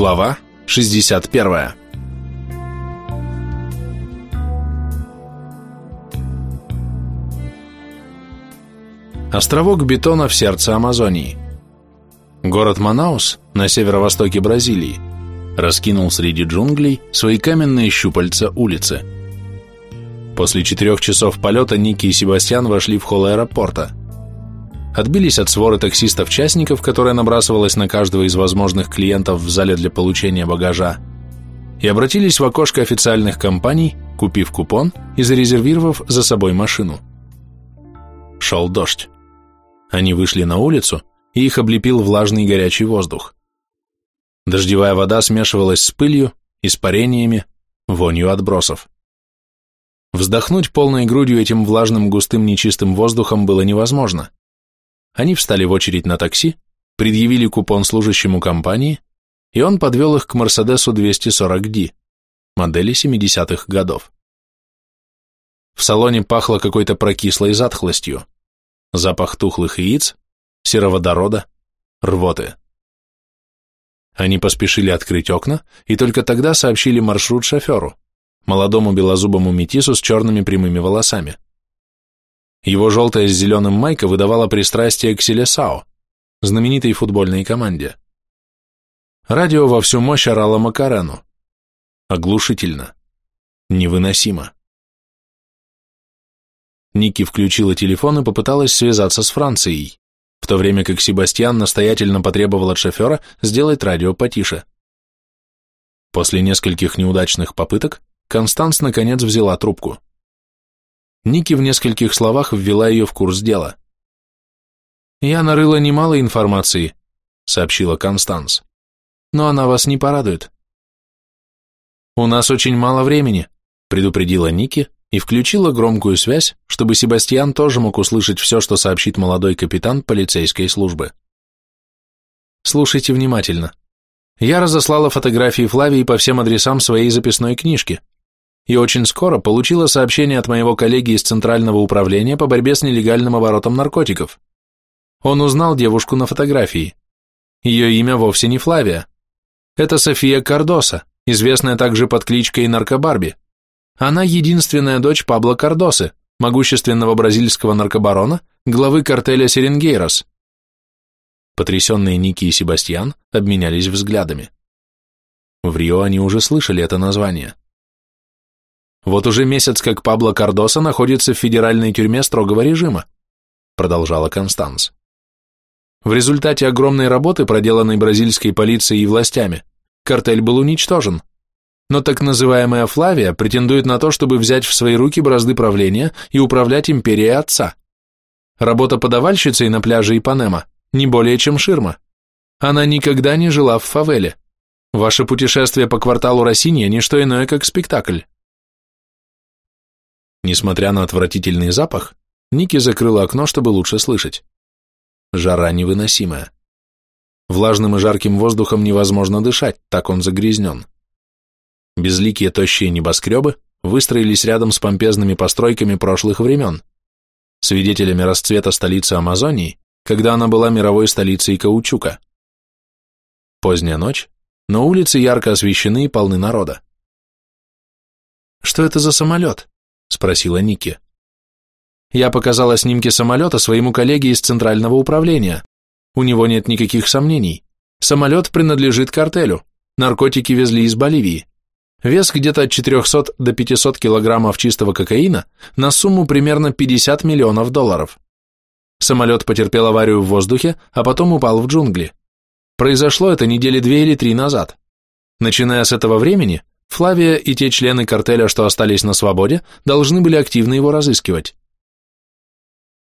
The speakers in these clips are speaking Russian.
Глава 61 Островок бетона в сердце Амазонии. Город Манаус на северо-востоке Бразилии раскинул среди джунглей свои каменные щупальца улицы. После четырех часов полета Ники и Себастьян вошли в холл аэропорта – отбились от своры таксистов-частников, которая набрасывалась на каждого из возможных клиентов в зале для получения багажа, и обратились в окошко официальных компаний, купив купон и зарезервировав за собой машину. Шел дождь. Они вышли на улицу, и их облепил влажный горячий воздух. Дождевая вода смешивалась с пылью, испарениями, вонью отбросов. Вздохнуть полной грудью этим влажным густым нечистым воздухом было невозможно. Они встали в очередь на такси, предъявили купон служащему компании, и он подвел их к Мерседесу 240D, модели 70-х годов. В салоне пахло какой-то прокислой затхлостью, запах тухлых яиц, сероводорода, рвоты. Они поспешили открыть окна и только тогда сообщили маршрут шоферу, молодому белозубому метису с черными прямыми волосами. Его желтая с зеленым майка выдавала пристрастие к Селесао, знаменитой футбольной команде. Радио во всю мощь орало Макарену. Оглушительно. Невыносимо. Ники включила телефон и попыталась связаться с Францией, в то время как Себастьян настоятельно потребовал от шофера сделать радио потише. После нескольких неудачных попыток Констанс наконец взяла трубку. Ники в нескольких словах ввела ее в курс дела. «Я нарыла немало информации», — сообщила Констанс. «Но она вас не порадует». «У нас очень мало времени», — предупредила Ники и включила громкую связь, чтобы Себастьян тоже мог услышать все, что сообщит молодой капитан полицейской службы. «Слушайте внимательно. Я разослала фотографии Флавии по всем адресам своей записной книжки и очень скоро получила сообщение от моего коллеги из Центрального управления по борьбе с нелегальным оборотом наркотиков. Он узнал девушку на фотографии. Ее имя вовсе не Флавия. Это София Кардоса, известная также под кличкой Наркобарби. Она единственная дочь Пабло Кардосы, могущественного бразильского наркобарона, главы картеля Серенгейрос. Потрясенные Ники и Себастьян обменялись взглядами. В Рио они уже слышали это название. Вот уже месяц как Пабло Кардоса находится в федеральной тюрьме строгого режима, продолжала Констанс. В результате огромной работы, проделанной бразильской полицией и властями, картель был уничтожен. Но так называемая Флавия претендует на то, чтобы взять в свои руки бразды правления и управлять империей отца. Работа подавальщицей на пляже Ипанема не более чем ширма. Она никогда не жила в фавеле. Ваше путешествие по кварталу Россинья – не что иное, как спектакль. Несмотря на отвратительный запах, Ники закрыла окно, чтобы лучше слышать. Жара невыносимая. Влажным и жарким воздухом невозможно дышать, так он загрязнен. Безликие тощие небоскребы выстроились рядом с помпезными постройками прошлых времен, свидетелями расцвета столицы Амазонии, когда она была мировой столицей каучука. Поздняя ночь, но улицы ярко освещены и полны народа. «Что это за самолет?» Спросила Ники. Я показала снимки самолета своему коллеге из Центрального управления. У него нет никаких сомнений. Самолет принадлежит картелю. Наркотики везли из Боливии. Вес где-то от 400 до 500 килограммов чистого кокаина на сумму примерно 50 миллионов долларов. Самолет потерпел аварию в воздухе, а потом упал в джунгли. Произошло это недели две или три назад. Начиная с этого времени, Флавия и те члены картеля, что остались на свободе, должны были активно его разыскивать.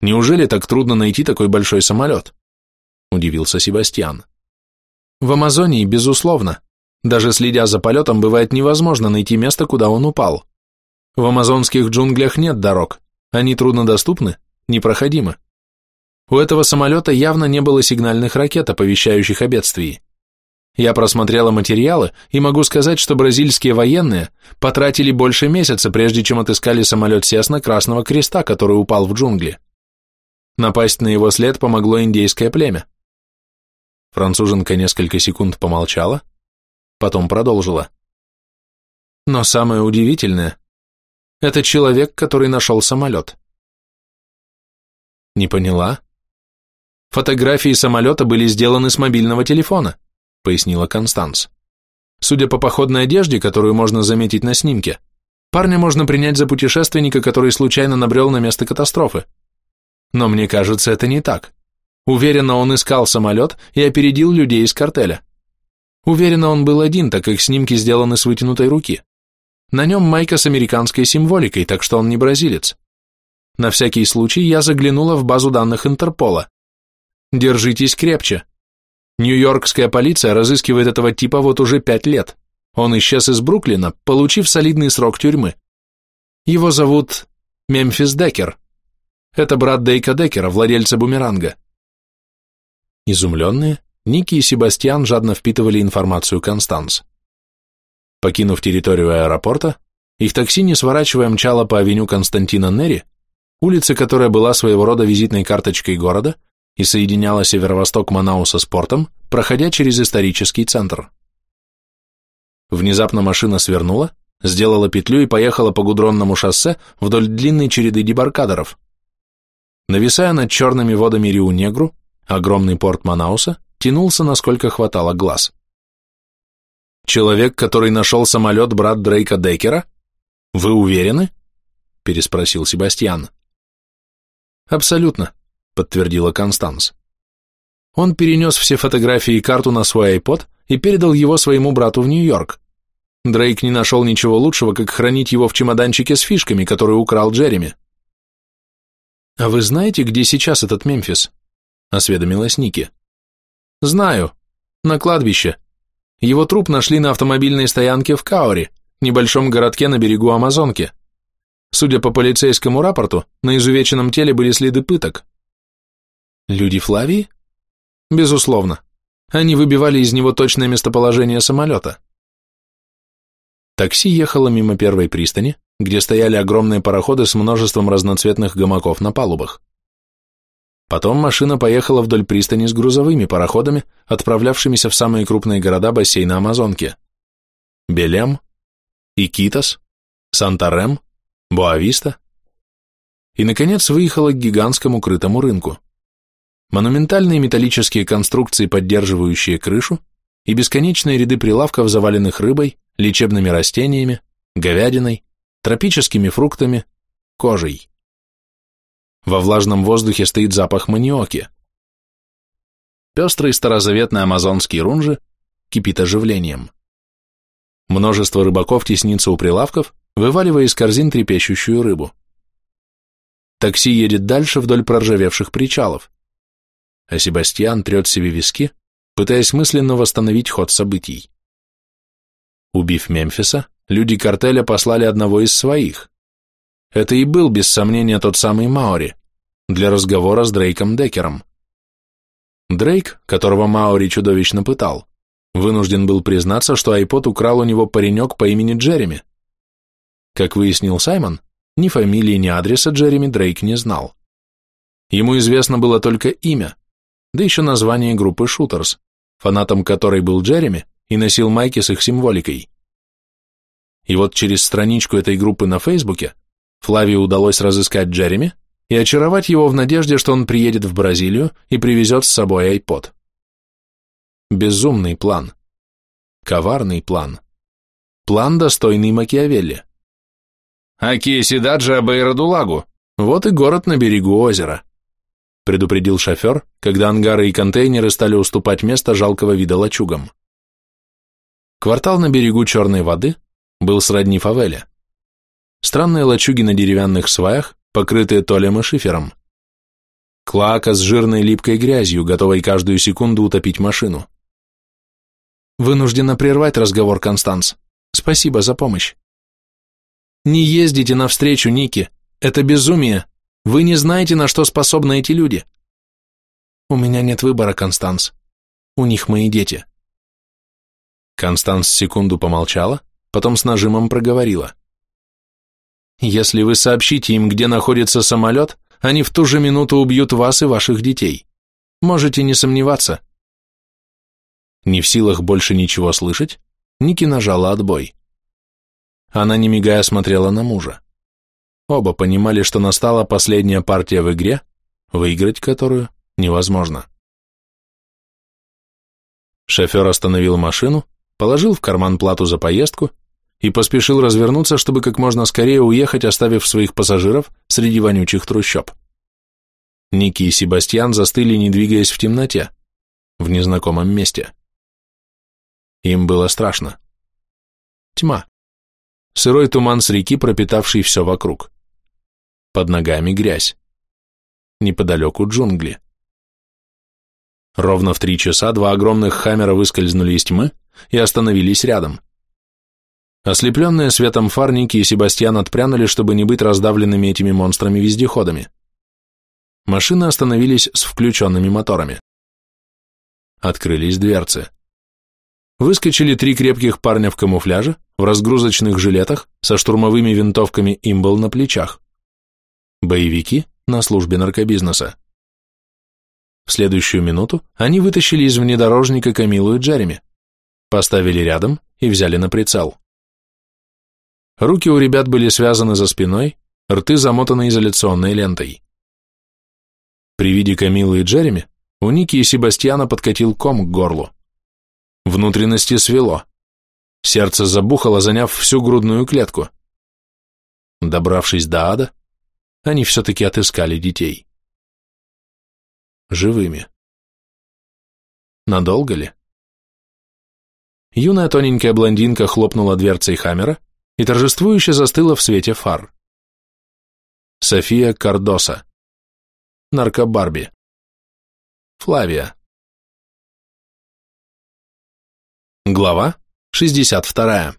Неужели так трудно найти такой большой самолет? Удивился Себастьян. В Амазонии, безусловно. Даже следя за полетом, бывает невозможно найти место, куда он упал. В амазонских джунглях нет дорог, они труднодоступны, непроходимы. У этого самолета явно не было сигнальных ракет, оповещающих о бедствии. Я просмотрела материалы и могу сказать, что бразильские военные потратили больше месяца, прежде чем отыскали самолет Сесна Красного Креста, который упал в джунгли. Напасть на его след помогло индейское племя. Француженка несколько секунд помолчала, потом продолжила. Но самое удивительное – это человек, который нашел самолет. Не поняла? Фотографии самолета были сделаны с мобильного телефона, пояснила Констанс. Судя по походной одежде, которую можно заметить на снимке, парня можно принять за путешественника, который случайно набрел на место катастрофы. Но мне кажется, это не так. Уверенно он искал самолет и опередил людей из картеля. Уверенно он был один, так как снимки сделаны с вытянутой руки. На нем майка с американской символикой, так что он не бразилец. На всякий случай я заглянула в базу данных Интерпола. Держитесь крепче. Нью-Йоркская полиция разыскивает этого типа вот уже пять лет. Он исчез из Бруклина, получив солидный срок тюрьмы. Его зовут Мемфис Деккер. Это брат Дейка Деккера, владельца бумеранга. Изумленные, Ники и Себастьян жадно впитывали информацию Констанс. Покинув территорию аэропорта, их такси, не сворачивая, мчало по авеню Константина Нери, улице, которая была своего рода визитной карточкой города и соединяла северо-восток Манауса с портом, проходя через исторический центр. Внезапно машина свернула, сделала петлю и поехала по гудронному шоссе вдоль длинной череды дебаркадеров. Нависая над черными водами Риу-Негру, огромный порт Манауса тянулся, насколько хватало глаз. «Человек, который нашел самолет, брат Дрейка Деккера? Вы уверены?» – переспросил Себастьян. «Абсолютно», подтвердила Констанс. Он перенес все фотографии и карту на свой iPod и передал его своему брату в Нью-Йорк. Дрейк не нашел ничего лучшего, как хранить его в чемоданчике с фишками, который украл Джереми. «А вы знаете, где сейчас этот Мемфис?» – осведомилась Ники. «Знаю. На кладбище. Его труп нашли на автомобильной стоянке в Каоре, небольшом городке на берегу Амазонки. Судя по полицейскому рапорту, на изувеченном теле были следы пыток. Люди Флавии? Безусловно. Они выбивали из него точное местоположение самолета. Такси ехало мимо первой пристани, где стояли огромные пароходы с множеством разноцветных гамаков на палубах. Потом машина поехала вдоль пристани с грузовыми пароходами, отправлявшимися в самые крупные города бассейна Амазонки. Белем, Сантарем, Боависта. И, наконец, выехала к гигантскому крытому рынку монументальные металлические конструкции, поддерживающие крышу, и бесконечные ряды прилавков, заваленных рыбой, лечебными растениями, говядиной, тропическими фруктами, кожей. Во влажном воздухе стоит запах маниоки. Пестрый старозаветный амазонский рунжи кипит оживлением. Множество рыбаков теснится у прилавков, вываливая из корзин трепещущую рыбу. Такси едет дальше вдоль проржавевших причалов а Себастьян трет себе виски, пытаясь мысленно восстановить ход событий. Убив Мемфиса, люди картеля послали одного из своих. Это и был, без сомнения, тот самый Маори, для разговора с Дрейком Деккером. Дрейк, которого Маори чудовищно пытал, вынужден был признаться, что айпод украл у него паренек по имени Джереми. Как выяснил Саймон, ни фамилии, ни адреса Джереми Дрейк не знал. Ему известно было только имя, да еще название группы Шутерс, фанатом которой был Джереми и носил майки с их символикой. И вот через страничку этой группы на Фейсбуке Флавию удалось разыскать Джереми и очаровать его в надежде, что он приедет в Бразилию и привезет с собой iPod. Безумный план. Коварный план. План, достойный Макиавелли. Акиеси Даджа Бейрадулагу. Вот и город на берегу озера предупредил шофер, когда ангары и контейнеры стали уступать место жалкого вида лачугам. Квартал на берегу Черной воды был сродни фавеле. Странные лачуги на деревянных сваях, покрытые толем и шифером. Клака с жирной липкой грязью, готовой каждую секунду утопить машину. Вынуждена прервать разговор, Констанс. Спасибо за помощь. Не ездите навстречу, Ники. Это безумие. Вы не знаете, на что способны эти люди. У меня нет выбора, Констанс. У них мои дети. Констанс секунду помолчала, потом с нажимом проговорила. Если вы сообщите им, где находится самолет, они в ту же минуту убьют вас и ваших детей. Можете не сомневаться. Не в силах больше ничего слышать, Ники нажала отбой. Она, не мигая, смотрела на мужа. Оба понимали, что настала последняя партия в игре, выиграть которую невозможно. Шофер остановил машину, положил в карман плату за поездку и поспешил развернуться, чтобы как можно скорее уехать, оставив своих пассажиров среди вонючих трущоб. Ники и Себастьян застыли, не двигаясь в темноте, в незнакомом месте. Им было страшно. Тьма. Сырой туман с реки, пропитавший все вокруг. Под ногами грязь. Неподалеку джунгли. Ровно в три часа два огромных хаммера выскользнули из тьмы и остановились рядом. Ослепленные светом фар Ники и Себастьян отпрянули, чтобы не быть раздавленными этими монстрами-вездеходами. Машины остановились с включенными моторами. Открылись дверцы. Выскочили три крепких парня в камуфляже, в разгрузочных жилетах, со штурмовыми винтовками имбл на плечах. Боевики на службе наркобизнеса. В следующую минуту они вытащили из внедорожника Камилу и Джереми, поставили рядом и взяли на прицел. Руки у ребят были связаны за спиной, рты замотаны изоляционной лентой. При виде Камилы и Джереми у Ники и Себастьяна подкатил ком к горлу. Внутренности свело. Сердце забухало, заняв всю грудную клетку. Добравшись до ада, они все-таки отыскали детей. Живыми. Надолго ли? Юная тоненькая блондинка хлопнула дверцей Хаммера и торжествующе застыла в свете фар. София Кардоса. Наркобарби. Флавия. Глава 62.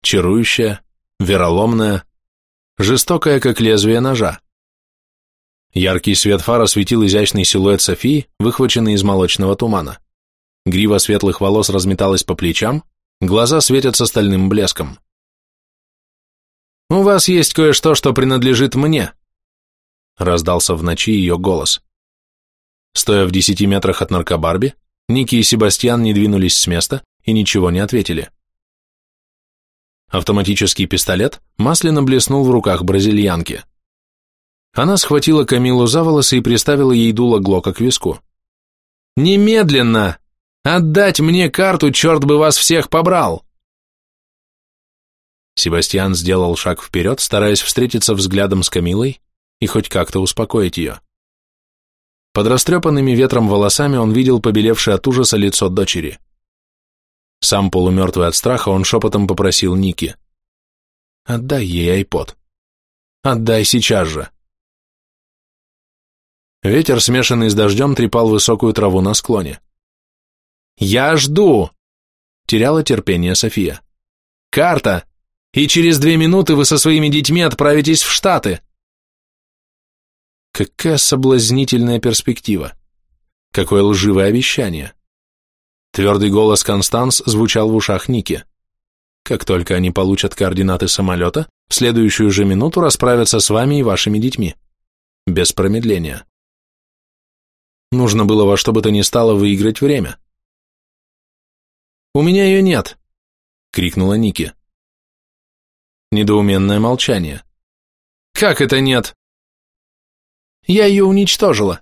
Чарующая, вероломная, жестокая, как лезвие ножа. Яркий свет фар осветил изящный силуэт Софии, выхваченный из молочного тумана. Грива светлых волос разметалась по плечам, глаза светятся стальным блеском. «У вас есть кое-что, что принадлежит мне», — раздался в ночи ее голос. Стоя в десяти метрах от наркобарби, Ники и Себастьян не двинулись с места и ничего не ответили. Автоматический пистолет масляно блеснул в руках бразильянки. Она схватила Камилу за волосы и приставила ей дуло Глока к виску. «Немедленно! Отдать мне карту, черт бы вас всех побрал!» Себастьян сделал шаг вперед, стараясь встретиться взглядом с Камилой и хоть как-то успокоить ее. Под растрепанными ветром волосами он видел побелевшее от ужаса лицо дочери. Сам полумертвый от страха, он шепотом попросил Ники. «Отдай ей айпод. Отдай сейчас же». Ветер, смешанный с дождем, трепал высокую траву на склоне. «Я жду!» — теряла терпение София. «Карта! И через две минуты вы со своими детьми отправитесь в Штаты!» Какая соблазнительная перспектива! Какое лживое обещание! Твердый голос Констанс звучал в ушах Ники. Как только они получат координаты самолета, в следующую же минуту расправятся с вами и вашими детьми. Без промедления. Нужно было во что бы то ни стало выиграть время. «У меня ее нет!» — крикнула Ники. Недоуменное молчание. «Как это нет?» Я ее уничтожила.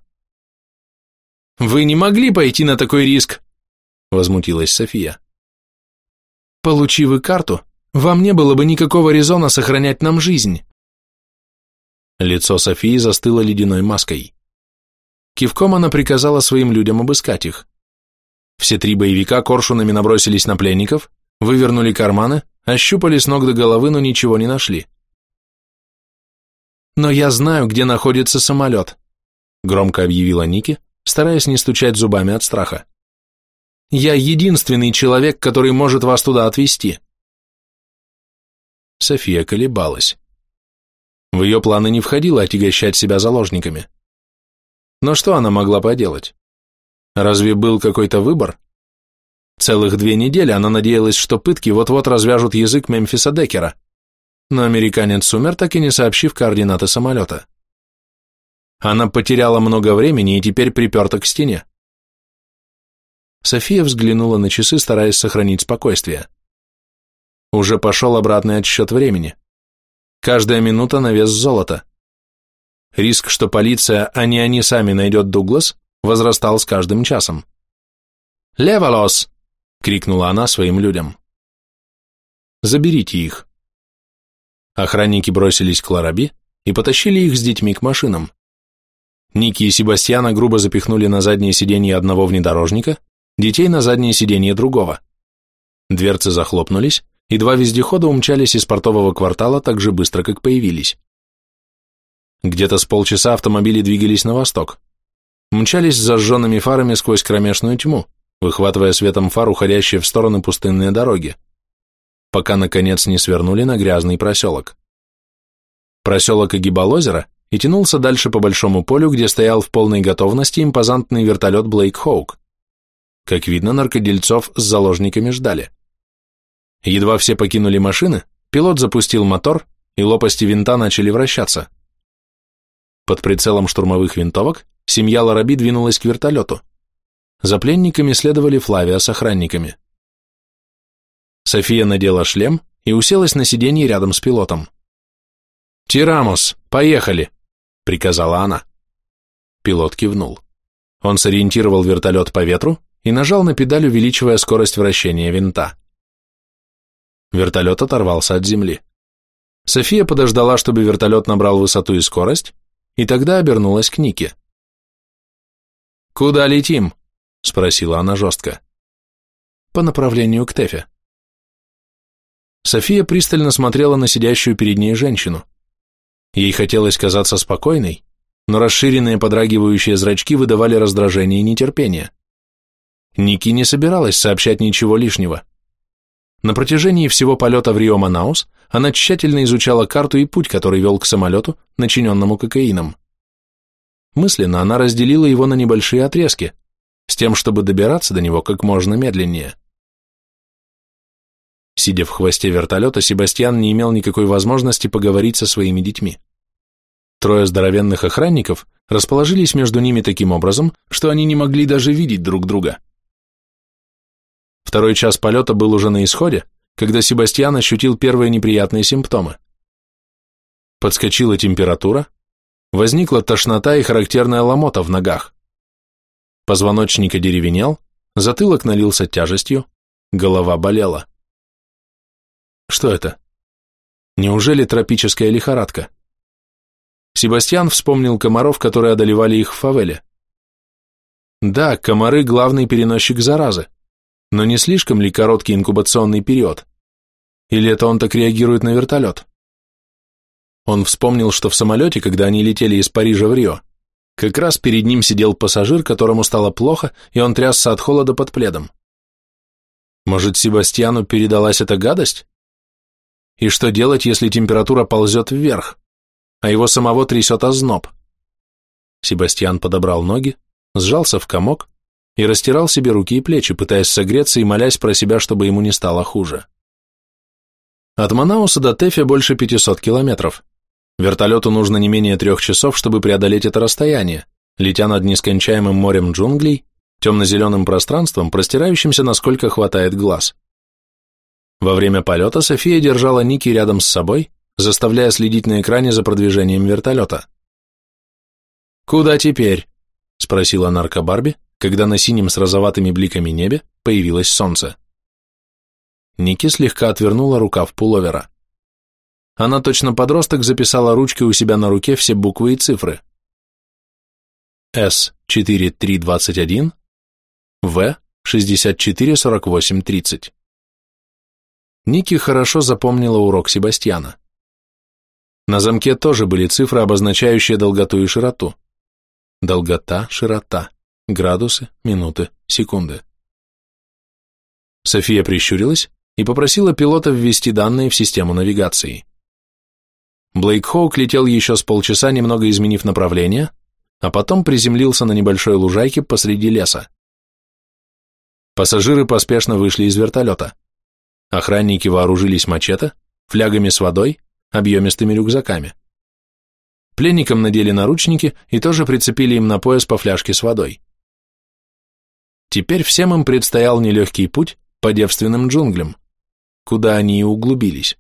Вы не могли пойти на такой риск, возмутилась София. Получи вы карту, вам не было бы никакого резона сохранять нам жизнь. Лицо Софии застыло ледяной маской. Кивком она приказала своим людям обыскать их. Все три боевика коршунами набросились на пленников, вывернули карманы, ощупали с ног до головы, но ничего не нашли. «Но я знаю, где находится самолет», — громко объявила Ники, стараясь не стучать зубами от страха. «Я единственный человек, который может вас туда отвезти». София колебалась. В ее планы не входило отягощать себя заложниками. Но что она могла поделать? Разве был какой-то выбор? Целых две недели она надеялась, что пытки вот-вот развяжут язык Мемфиса Деккера но американец умер, так и не сообщив координаты самолета. Она потеряла много времени и теперь приперта к стене. София взглянула на часы, стараясь сохранить спокойствие. Уже пошел обратный отсчет времени. Каждая минута на вес золота. Риск, что полиция, а не они сами найдет Дуглас, возрастал с каждым часом. «Леволос!» — крикнула она своим людям. «Заберите их». Охранники бросились к Лараби и потащили их с детьми к машинам. Ники и Себастьяна грубо запихнули на заднее сиденье одного внедорожника, детей на заднее сиденье другого. Дверцы захлопнулись, и два вездехода умчались из портового квартала так же быстро, как появились. Где-то с полчаса автомобили двигались на восток. Мчались с зажженными фарами сквозь кромешную тьму, выхватывая светом фар уходящие в стороны пустынные дороги, пока, наконец, не свернули на грязный проселок. Проселок огибал озеро и тянулся дальше по большому полю, где стоял в полной готовности импозантный вертолет Блейк Хоук. Как видно, наркодельцов с заложниками ждали. Едва все покинули машины, пилот запустил мотор, и лопасти винта начали вращаться. Под прицелом штурмовых винтовок семья Лараби двинулась к вертолету. За пленниками следовали Флавия с охранниками. София надела шлем и уселась на сиденье рядом с пилотом. «Тирамус, поехали!» — приказала она. Пилот кивнул. Он сориентировал вертолет по ветру и нажал на педаль, увеличивая скорость вращения винта. Вертолет оторвался от земли. София подождала, чтобы вертолет набрал высоту и скорость, и тогда обернулась к Нике. «Куда летим?» — спросила она жестко. «По направлению к Тефе». София пристально смотрела на сидящую перед ней женщину. Ей хотелось казаться спокойной, но расширенные подрагивающие зрачки выдавали раздражение и нетерпение. Ники не собиралась сообщать ничего лишнего. На протяжении всего полета в Рио-Манаус она тщательно изучала карту и путь, который вел к самолету, начиненному кокаином. Мысленно она разделила его на небольшие отрезки, с тем, чтобы добираться до него как можно медленнее. Сидя в хвосте вертолета, Себастьян не имел никакой возможности поговорить со своими детьми. Трое здоровенных охранников расположились между ними таким образом, что они не могли даже видеть друг друга. Второй час полета был уже на исходе, когда Себастьян ощутил первые неприятные симптомы. Подскочила температура, возникла тошнота и характерная ломота в ногах. Позвоночник одеревенел, затылок налился тяжестью, голова болела. Что это? Неужели тропическая лихорадка? Себастьян вспомнил комаров, которые одолевали их в фавеле. Да, комары – главный переносчик заразы. Но не слишком ли короткий инкубационный период? Или это он так реагирует на вертолет? Он вспомнил, что в самолете, когда они летели из Парижа в Рио, как раз перед ним сидел пассажир, которому стало плохо, и он трясся от холода под пледом. Может, Себастьяну передалась эта гадость? И что делать, если температура ползет вверх, а его самого трясет озноб? Себастьян подобрал ноги, сжался в комок и растирал себе руки и плечи, пытаясь согреться и молясь про себя, чтобы ему не стало хуже. От Манауса до Тефи больше 500 километров. Вертолету нужно не менее трех часов, чтобы преодолеть это расстояние, летя над нескончаемым морем джунглей, темно-зеленым пространством, простирающимся насколько хватает глаз. Во время полета София держала Ники рядом с собой, заставляя следить на экране за продвижением вертолета. «Куда теперь?» – спросила нарко Барби, когда на синем с розоватыми бликами небе появилось солнце. Ники слегка отвернула рукав пуловера. Она точно подросток записала ручкой у себя на руке все буквы и цифры. С-4321, В-644830. Ники хорошо запомнила урок Себастьяна. На замке тоже были цифры, обозначающие долготу и широту. Долгота, широта градусы, минуты, секунды. София прищурилась и попросила пилота ввести данные в систему навигации. Блейк Хоук летел еще с полчаса, немного изменив направление, а потом приземлился на небольшой лужайке посреди леса. Пассажиры поспешно вышли из вертолета. Охранники вооружились мачете, флягами с водой, объемистыми рюкзаками. Пленникам надели наручники и тоже прицепили им на пояс по фляжке с водой. Теперь всем им предстоял нелегкий путь по девственным джунглям, куда они и углубились.